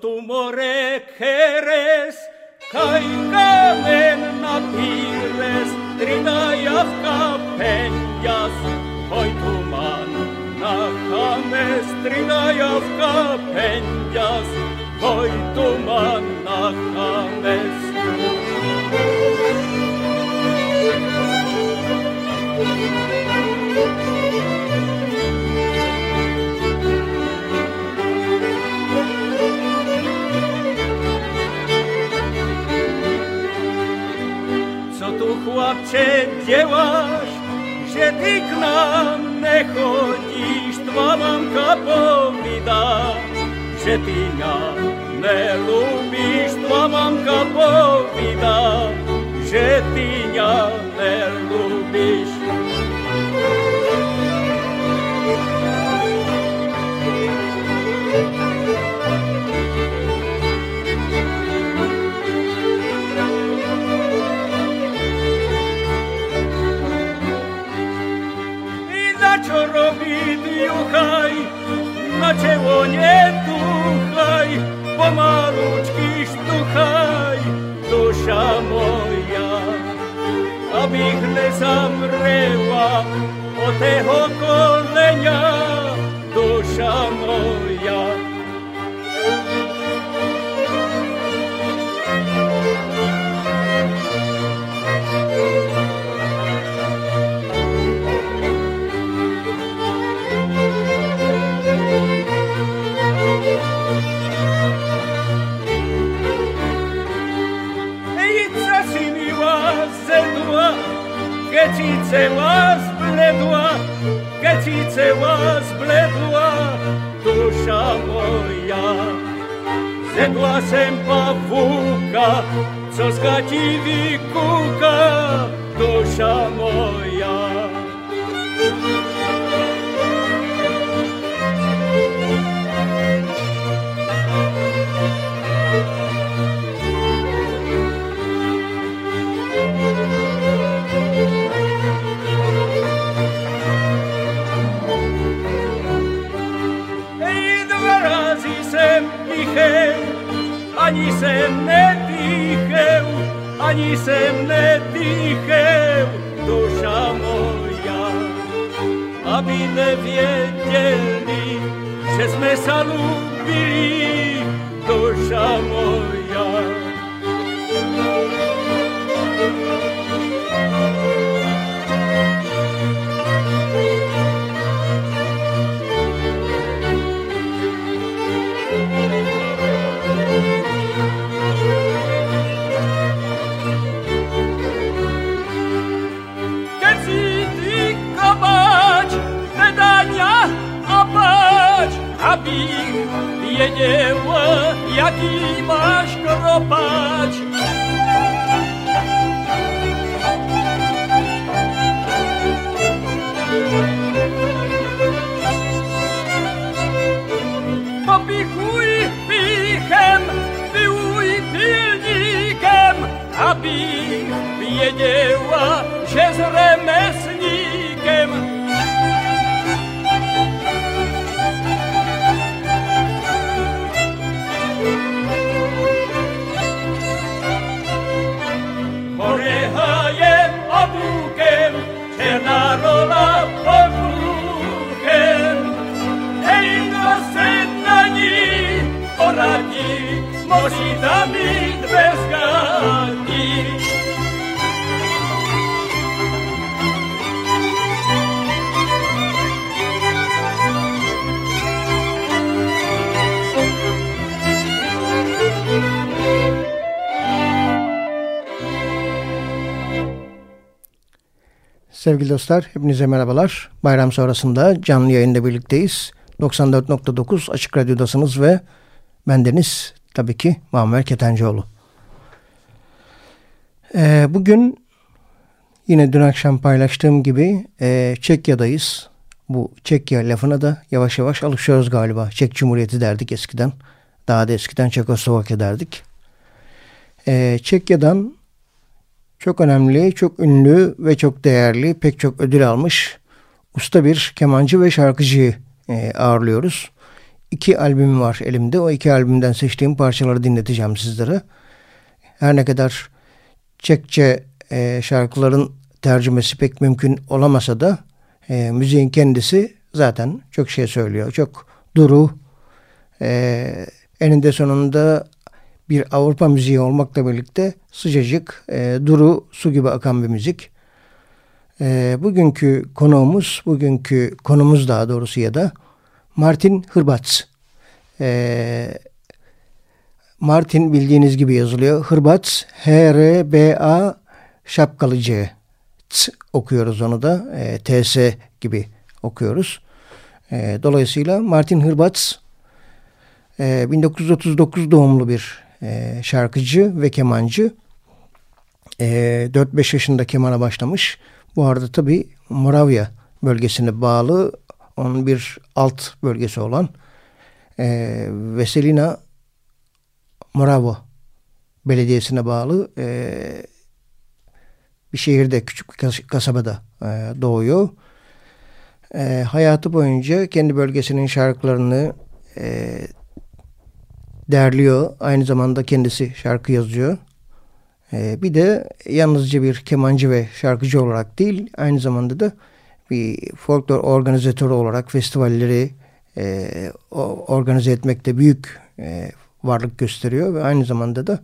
tu more Jełaś, že ty k nám nechodíš, tvá mamka povídá, že ty mňa nelúbíš, tvá mamka povídá, že ty mňa робіть хай, наче воні тухай, помалучки штухай, душа моя, аби не замрела отего колення, душа моя. Geci Gęciceła zbledła, gęciceła zbledła dusza moja. Ze głasem pawuka, co z gaci wikuka, dusza moja. Ani sem ne dýcheu, ani sem ne dýcheu, duša moja. Aby neviedeli, že sme sa ľúbili, duša moja. Sevgili dostlar, hepinize merhabalar. Bayram sonrasında canlı yayında birlikteyiz. 94.9 Açık Radyo'dasınız ve bendeniz tabii ki Muammer Ketencoğlu. Ee, bugün yine dün akşam paylaştığım gibi e, Çekya'dayız. Bu Çekya lafına da yavaş yavaş alışıyoruz galiba. Çek Cumhuriyeti derdik eskiden. Daha da eskiden Çekoslovakya derdik. Ee, Çekya'dan çok önemli, çok ünlü ve çok değerli, pek çok ödül almış usta bir kemancı ve şarkıcıyı e, ağırlıyoruz. İki albüm var elimde. O iki albümden seçtiğim parçaları dinleteceğim sizlere. Her ne kadar Çekçe e, şarkıların tercümesi pek mümkün olamasa da e, müziğin kendisi zaten çok şey söylüyor. Çok duru, e, eninde sonunda bir Avrupa müziği olmakla birlikte sıcacık, e, duru, su gibi akan bir müzik. E, bugünkü konuğumuz, bugünkü konumuz daha doğrusu ya da Martin Hırbats. E, Martin bildiğiniz gibi yazılıyor. Hırbats, H-R-B-A şapkalı C. T okuyoruz onu da. E, T-S gibi okuyoruz. E, dolayısıyla Martin Hırbats e, 1939 doğumlu bir e, şarkıcı ve kemancı. E, 4-5 yaşında kemana başlamış. Bu arada tabi Moravya bölgesine bağlı onun bir alt bölgesi olan e, Veselina Moravo belediyesine bağlı e, bir şehirde küçük bir kasabada e, doğuyor. E, hayatı boyunca kendi bölgesinin şarkılarını e, derliyor. Aynı zamanda kendisi şarkı yazıyor. E, bir de yalnızca bir kemancı ve şarkıcı olarak değil, aynı zamanda da bir folklor organizatörü olarak festivalleri e, organize etmekte büyük e, varlık gösteriyor ve aynı zamanda da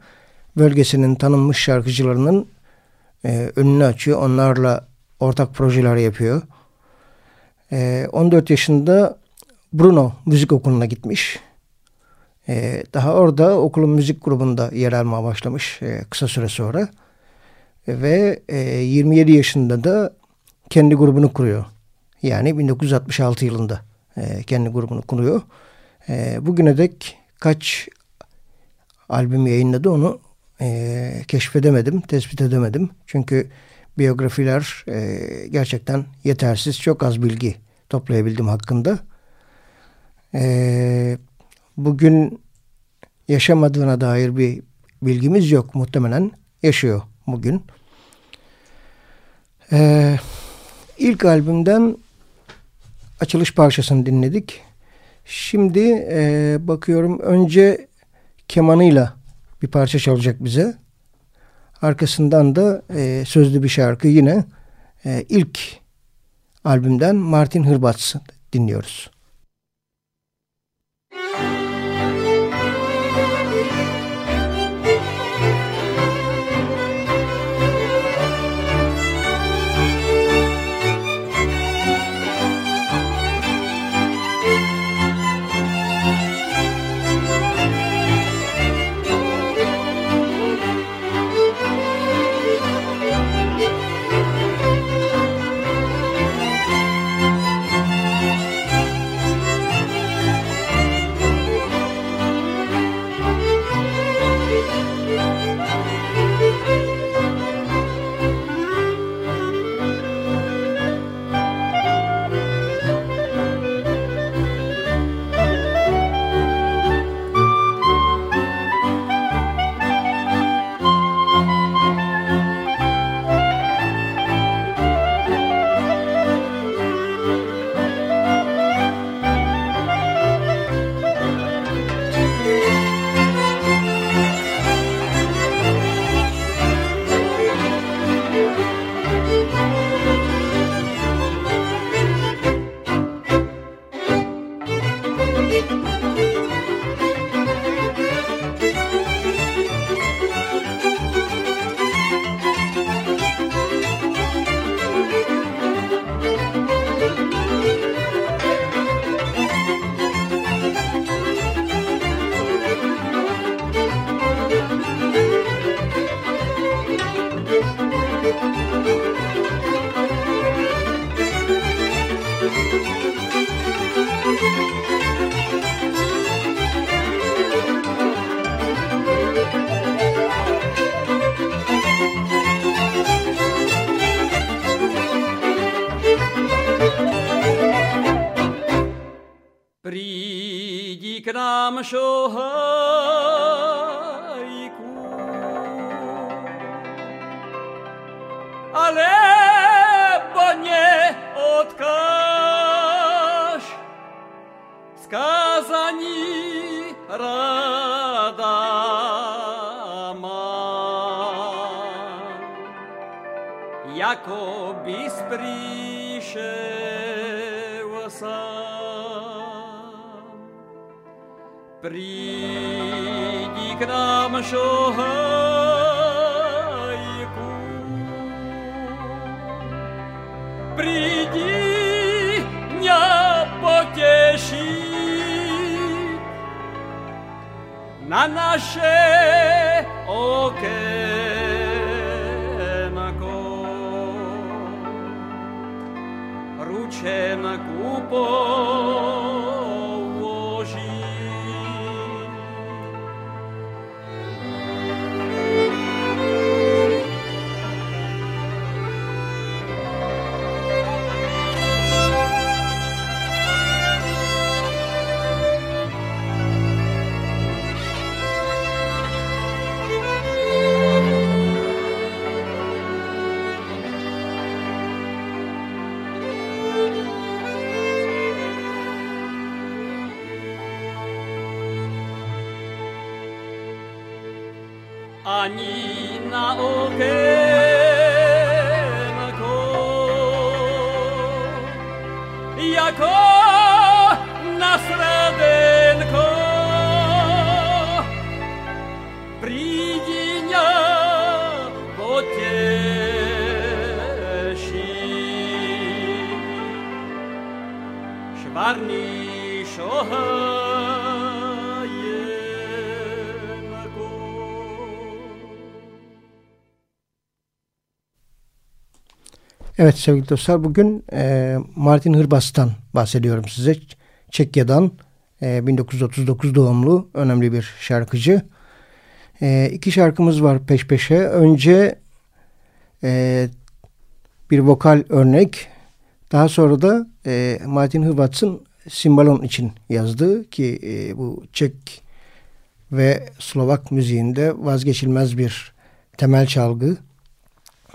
bölgesinin tanınmış şarkıcılarının e, önünü açıyor. Onlarla ortak projeler yapıyor. E, 14 yaşında Bruno Müzik Okulu'na gitmiş. E, daha orada okulun müzik grubunda yer almaya başlamış e, kısa süre sonra. E, ve e, 27 yaşında da kendi grubunu kuruyor. Yani 1966 yılında e, kendi grubunu kuruyor. E, bugüne dek kaç albüm yayınladı onu e, keşfedemedim, tespit edemedim. Çünkü biyografiler e, gerçekten yetersiz, çok az bilgi toplayabildim hakkında. E, bugün yaşamadığına dair bir bilgimiz yok muhtemelen. Yaşıyor bugün. E, ilk albümden açılış parçasını dinledik. Şimdi e, bakıyorum önce kemanıyla bir parça çalacak bize. Arkasından da e, sözlü bir şarkı yine e, ilk albümden Martin Hırbat's dinliyoruz. alebo neodkáž. Skázaní rada mám, jako by spríšel sám. Prídi k nám, šohaj, na naše okénko. Ručem kupom šohaj Evet sevgili dostlar bugün e, Martin Hırbas'tan bahsediyorum size. Çekya'dan e, 1939 doğumlu önemli bir şarkıcı. E, iki şarkımız var peş peşe. Önce e, bir vokal örnek. Daha sonra da e, Martin Hırvats'ın Simbalon için yazdığı ki e, bu Çek ve Slovak müziğinde vazgeçilmez bir temel çalgı.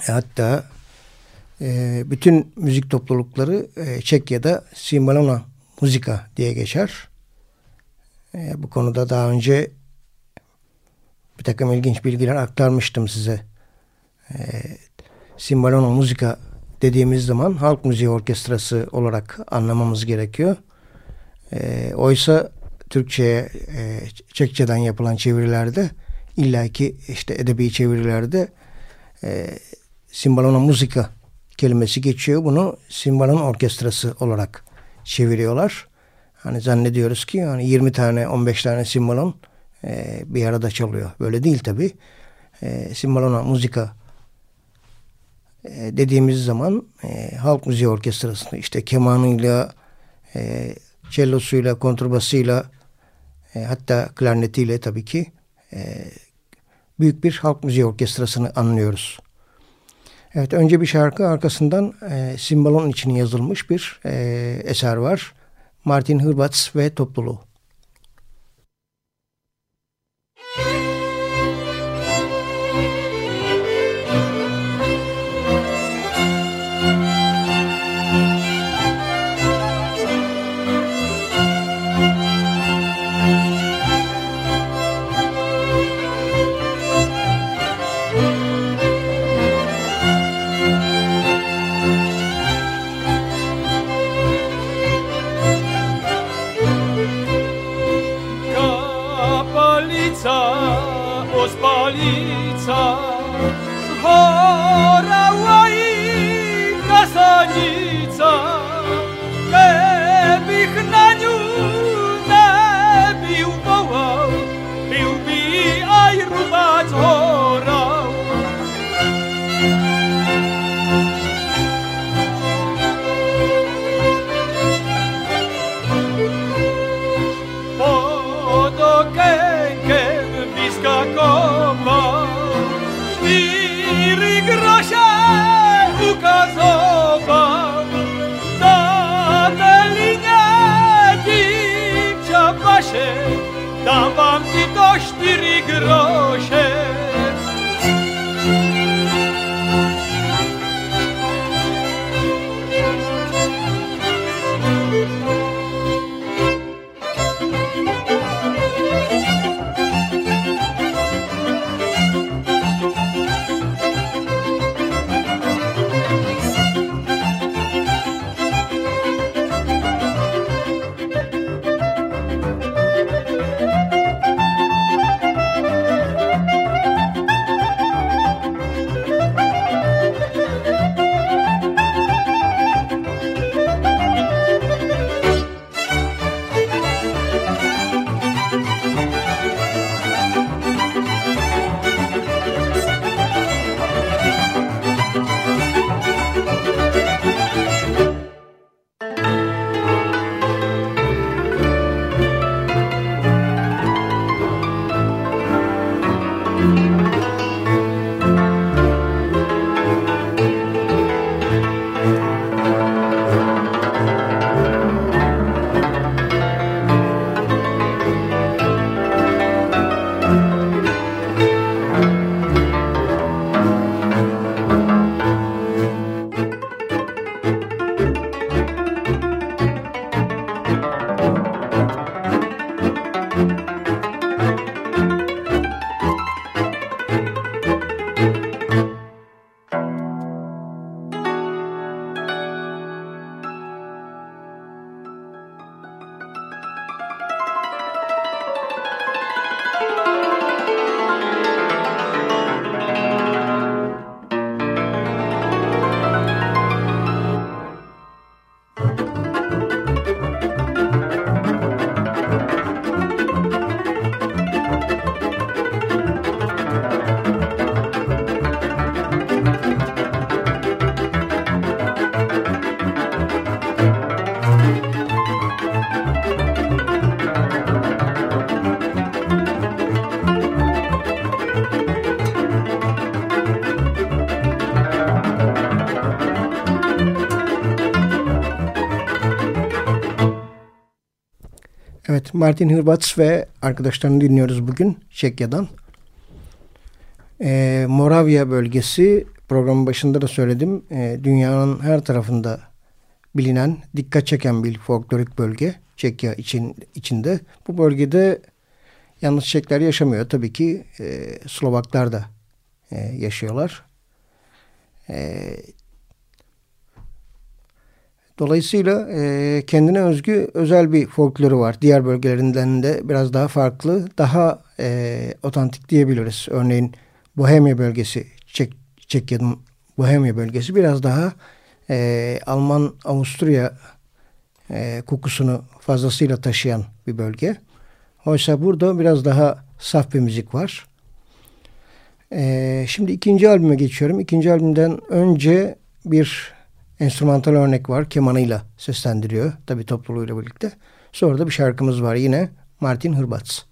Hatta e, bütün müzik toplulukları e, Çekya'da Simbalona Muzika diye geçer. E, bu konuda daha önce bir takım ilginç bilgiler aktarmıştım size. E, Simbalona Muzika dediğimiz zaman halk müziği orkestrası olarak anlamamız gerekiyor. E, oysa Türkçe'ye e, Çekçe'den yapılan çevirilerde illaki işte edebi çevirilerde e, Simbalona Muzika kelimesi geçiyor. Bunu Simbalon Orkestrası olarak çeviriyorlar. Hani zannediyoruz ki yani 20 tane 15 tane simbalon e, bir arada çalıyor. Böyle değil tabi. E, simbalona muzika e, dediğimiz zaman e, halk müziği orkestrasında işte kemanıyla, e, cellosuyla, kontrbasıyla e, hatta klarnetiyle tabii ki e, büyük bir halk müziği orkestrasını anlıyoruz. Evet önce bir şarkı arkasından e, Simbalon için yazılmış bir e, eser var. Martin Hırbats ve topluluğu. cerro Martin Hırvats ve arkadaşlarını dinliyoruz bugün Çekya'dan. Ee, Moravya bölgesi programın başında da söyledim. Ee, dünyanın her tarafında bilinen, dikkat çeken bir folklorik bölge Çekya için, içinde. Bu bölgede yalnız Çekler yaşamıyor. Tabii ki e, Slovaklar da e, yaşıyorlar. E, Dolayısıyla e, kendine özgü özel bir folkloru var. Diğer bölgelerinden de biraz daha farklı, daha e, otantik diyebiliriz. Örneğin Bohemya bölgesi, Çek, Çekya'nın Bohemya bölgesi biraz daha e, Alman, Avusturya e, kokusunu fazlasıyla taşıyan bir bölge. Oysa burada biraz daha saf bir müzik var. E, şimdi ikinci albüme geçiyorum. İkinci albümden önce bir enstrümantal örnek var. Kemanıyla seslendiriyor. Tabi topluluğuyla birlikte. Sonra da bir şarkımız var yine. Martin Hırbats.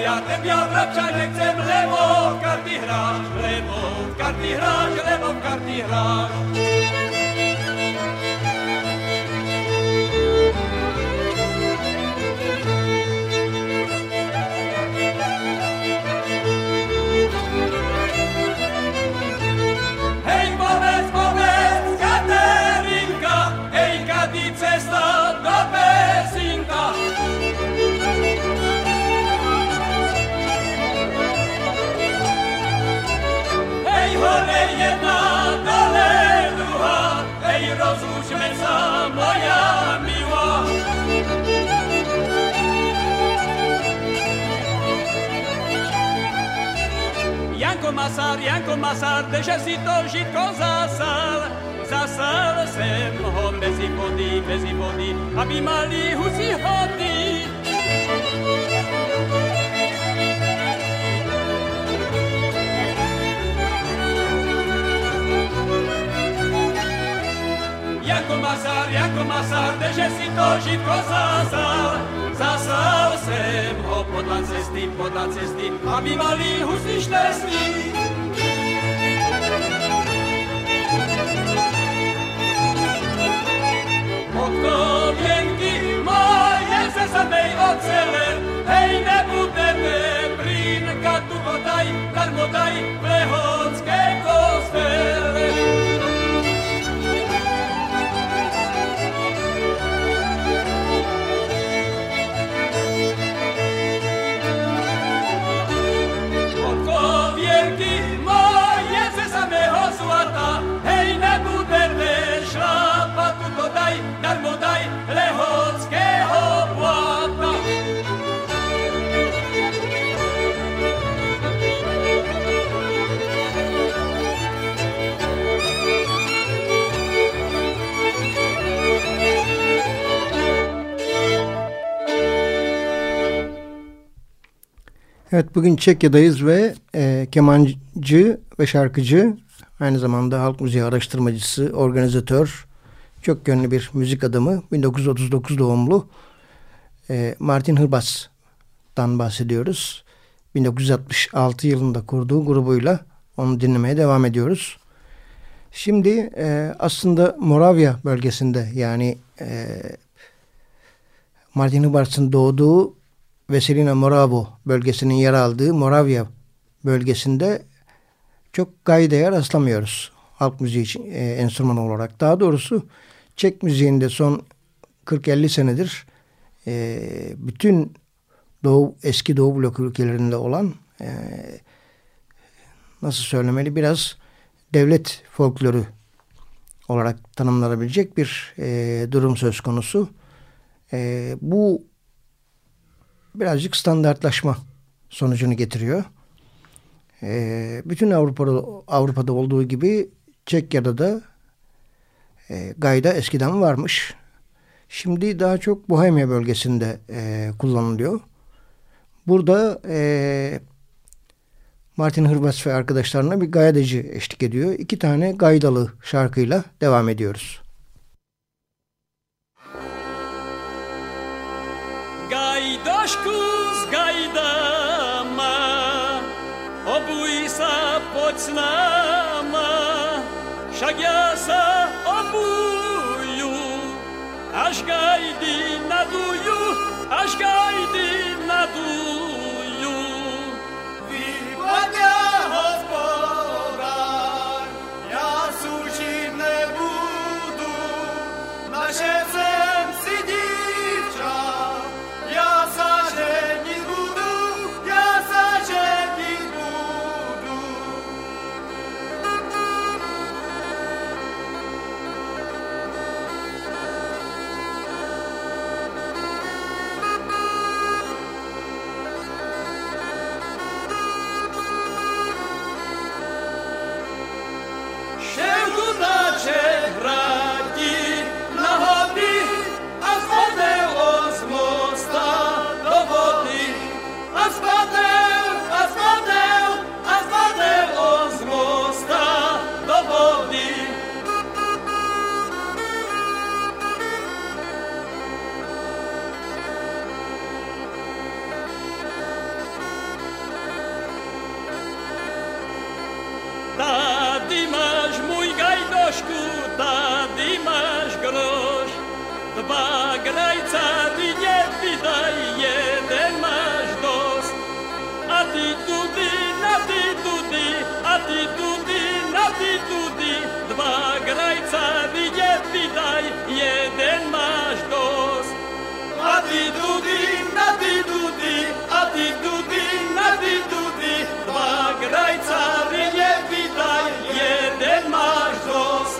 Piatem wiatra przaniekcem lewo, w karty hráš, lewo, w karty hráš, lewo, w karty grasz. jedna dalej druha, ej rozłóżmy za moja miła. Janko Masar, Janko Masar, deixa si to žitko zasal. Zasal jsem ho mezi vody, mezi vody, aby malý husí hody. jako masár, jako masár, kdeže si to žitko zasal? Zasal jsem ho podla cesty, podla cesty a bývalý huslište sní. Podkověnky moje se sadnej ocele, hej, nebude brýnka tu vodaj, darmo daj, plehonské kostel. Evet bugün Çekya'dayız ve e, kemancı ve şarkıcı aynı zamanda halk müziği araştırmacısı, organizatör, çok yönlü bir müzik adamı 1939 doğumlu e, Martin Hırbas'tan bahsediyoruz. 1966 yılında kurduğu grubuyla onu dinlemeye devam ediyoruz. Şimdi e, aslında Moravya bölgesinde yani e, Martin Hırbas'ın doğduğu Veselina Moravo bölgesinin yer aldığı Moravya bölgesinde çok gaydaya rastlamıyoruz. Halk müziği için e, enstrüman olarak. Daha doğrusu Çek müziğinde son 40-50 senedir e, bütün Doğu, eski Doğu blok ülkelerinde olan e, nasıl söylemeli biraz devlet folkloru olarak tanımlanabilecek bir e, durum söz konusu. E, bu birazcık standartlaşma sonucunu getiriyor. E, bütün Avrupa'da, Avrupa'da olduğu gibi Çekya'da da e, gayda eskiden varmış. Şimdi daha çok Bohemya bölgesinde e, kullanılıyor. Burada e, Martin Hırbas ve arkadaşlarına bir gaydacı eşlik ediyor. İki tane gaydalı şarkıyla devam ediyoruz. znama, však ja sa obuju, až gajdy naduju, až gajdy naduju. Výpadňa hospodár, ja súžiť nebudu, naše krajca, ty nepýtaj, jeden máš dosť. A ty tudy, na ty tudy, a ty tudy, na ty tudy, dva krajca, ty nepýtaj, jeden máš dosť. A ty tudy, na ty tudy, a ty tudy, na ty tudy, dva krajca, ty nepýtaj, jeden máš dosť.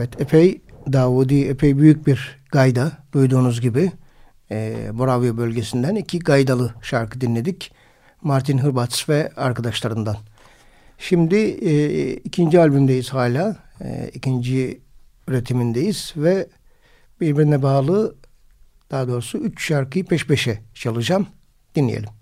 Evet epey Davudi epey büyük bir gayda duyduğunuz gibi e, Moravya bölgesinden iki gaydalı şarkı dinledik. Martin Hırbats ve arkadaşlarından. Şimdi e, ikinci albümdeyiz hala. E, ikinci üretimindeyiz ve birbirine bağlı daha doğrusu üç şarkıyı peş peşe çalacağım. Dinleyelim.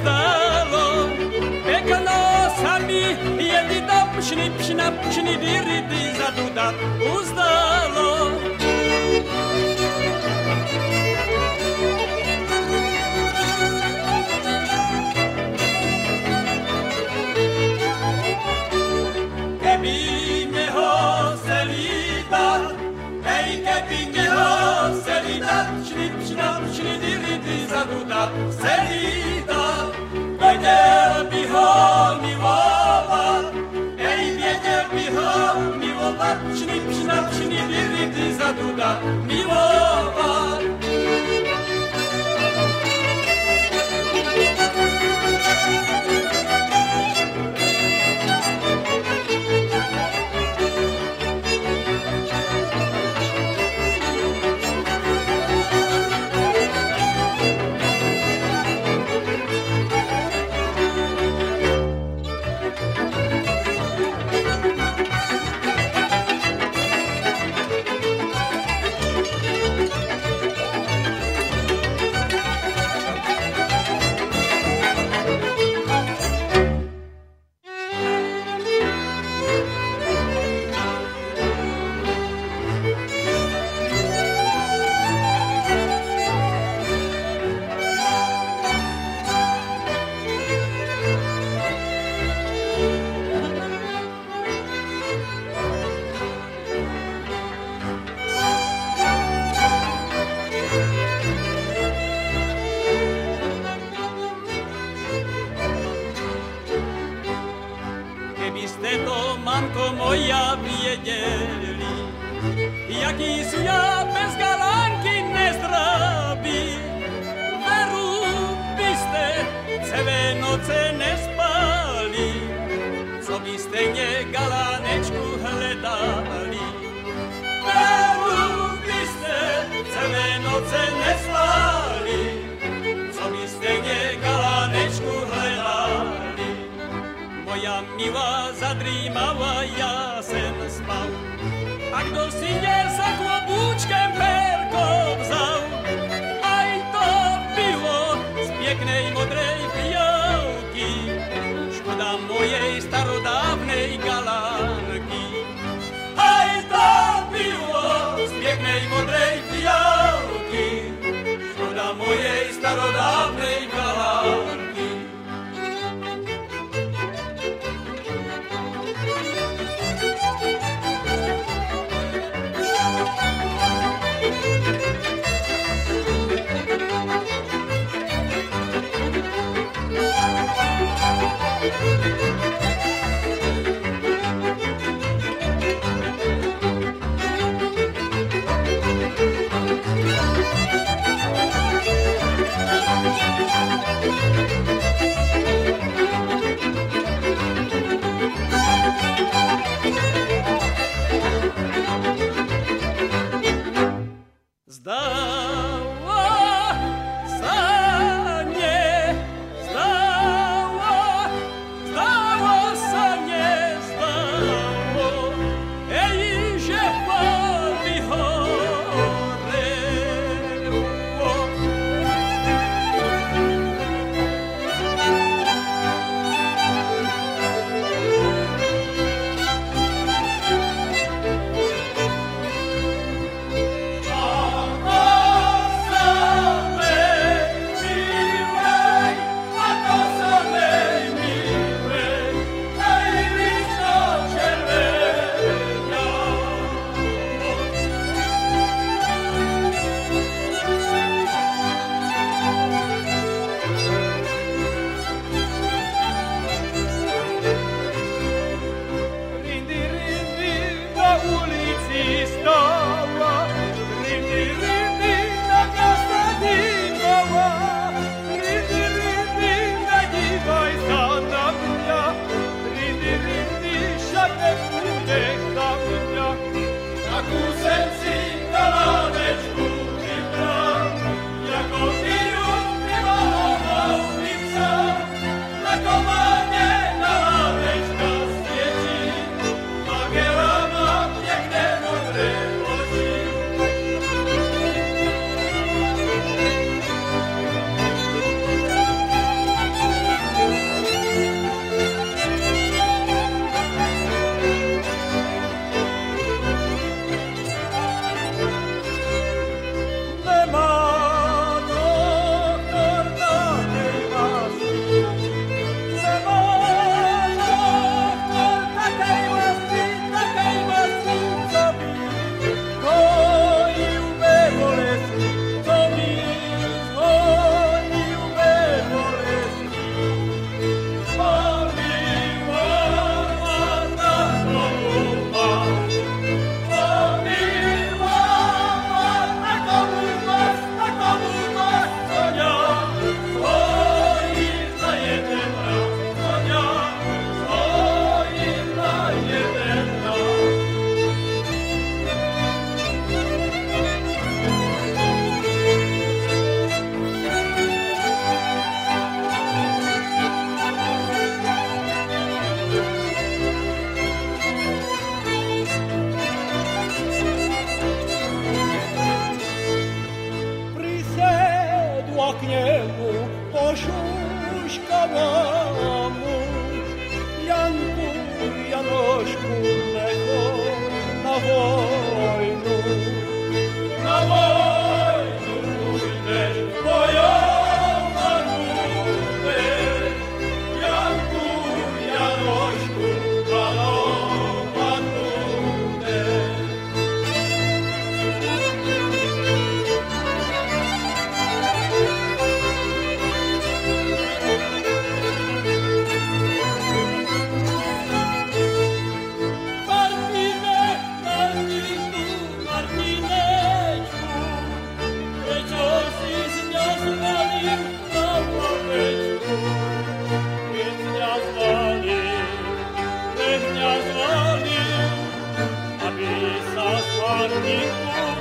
zdalo, pekno sami jedi da pšni pšna pšni diridi zaduda uzdalo. me. Sinjer sa kua bučkem pe Osmanlı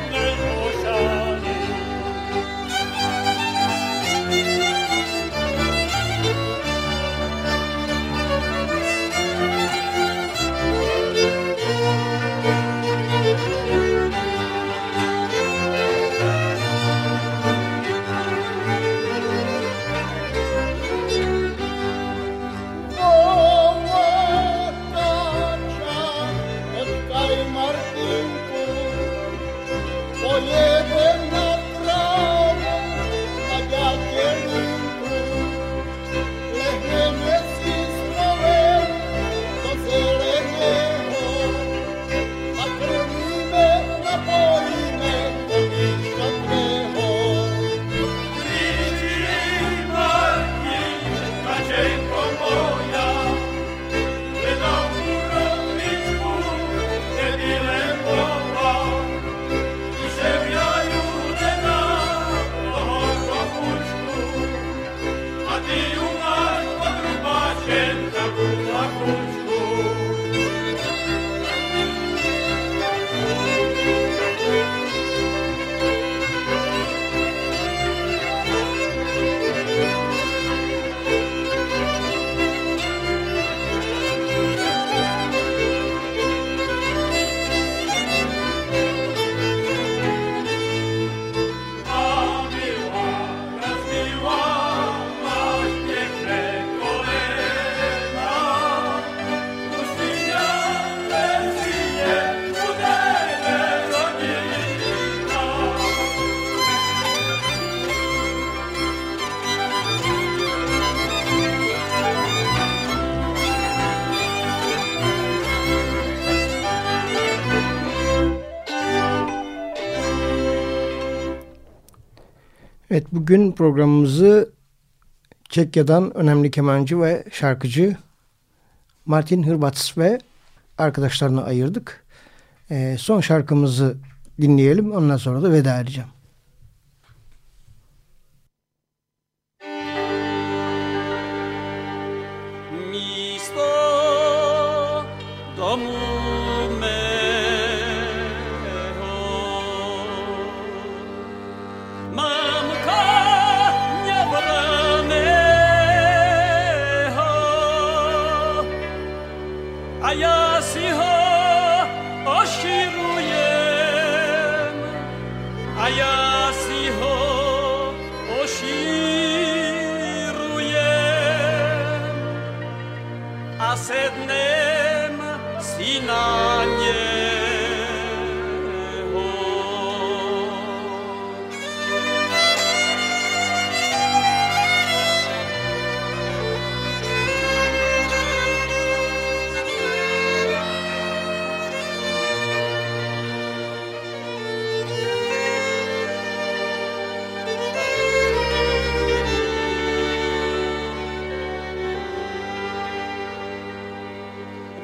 Evet bugün programımızı Çekya'dan önemli kemancı ve şarkıcı Martin Hırbats ve arkadaşlarına ayırdık. Ee, son şarkımızı dinleyelim ondan sonra da veda edeceğim.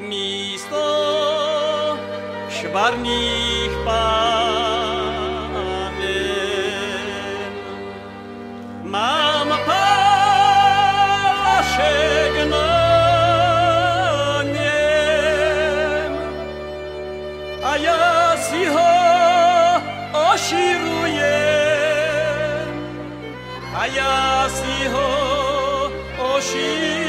místo švarných pánien. Mám pášek na něm a já si ho oširujem a já si ho oširujem.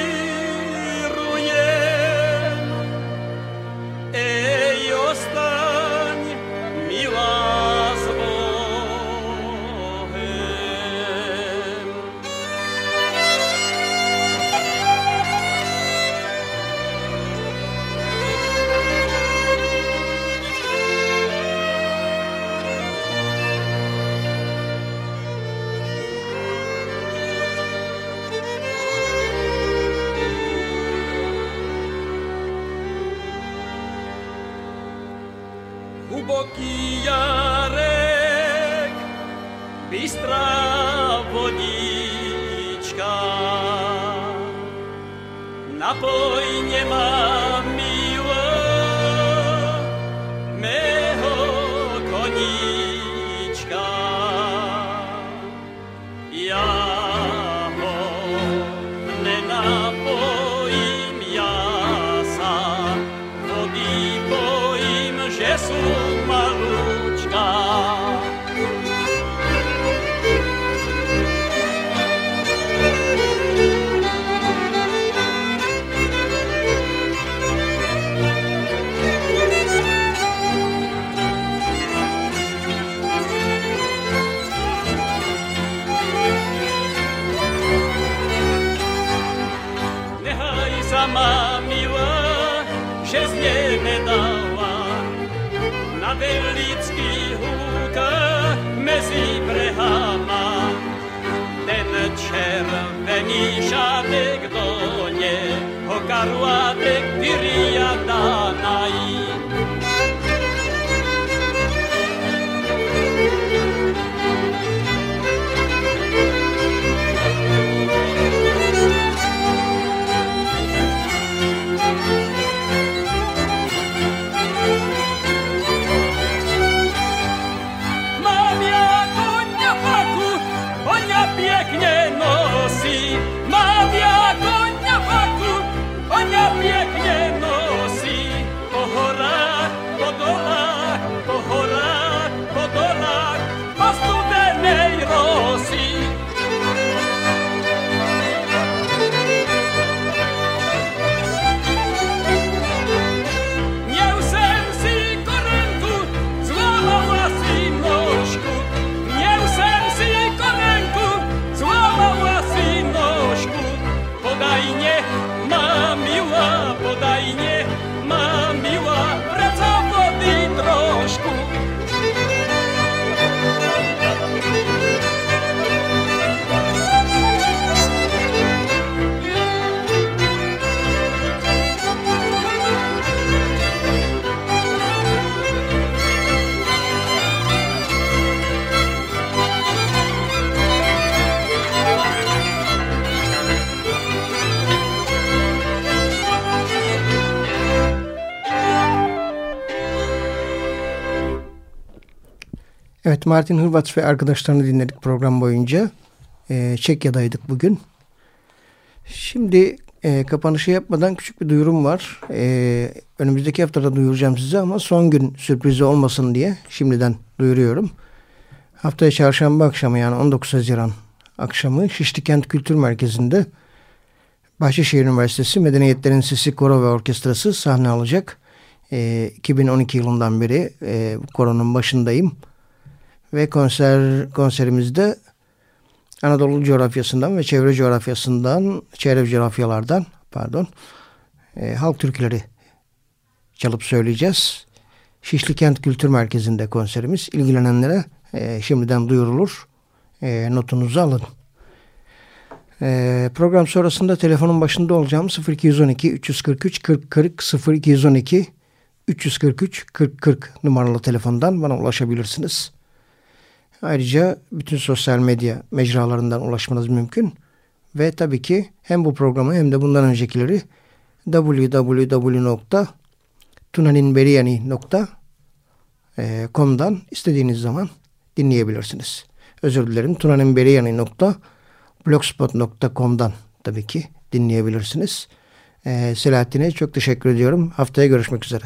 Caruaru. Martin Hırvat ve arkadaşlarını dinledik program boyunca. Ee, Çekya'daydık bugün. Şimdi e, kapanışı yapmadan küçük bir duyurum var. Ee, önümüzdeki haftada duyuracağım size ama son gün sürprizi olmasın diye şimdiden duyuruyorum. Haftaya çarşamba akşamı yani 19 Haziran akşamı Şişli Kent Kültür Merkezi'nde Bahçeşehir Üniversitesi Medeniyetlerin Sesi Koro ve Orkestrası sahne alacak. Ee, 2012 yılından beri e, koronun başındayım. Ve konser konserimizde Anadolu coğrafyasından ve çevre coğrafyasından, çevre coğrafyalardan pardon, e, halk türküleri çalıp söyleyeceğiz. Şişli Kent Kültür Merkezi'nde konserimiz. İlgilenenlere e, şimdiden duyurulur. E, notunuzu alın. E, program sonrasında telefonun başında olacağım 0212 343 40 40 0212 343 40 40 numaralı telefondan bana ulaşabilirsiniz. Ayrıca bütün sosyal medya mecralarından ulaşmanız mümkün. Ve tabii ki hem bu programı hem de bundan öncekileri www.tunaninberiyani.com'dan istediğiniz zaman dinleyebilirsiniz. Özür dilerim. tunaninberiyani.blogspot.com'dan tabii ki dinleyebilirsiniz. Ee, Selahattin'e çok teşekkür ediyorum. Haftaya görüşmek üzere.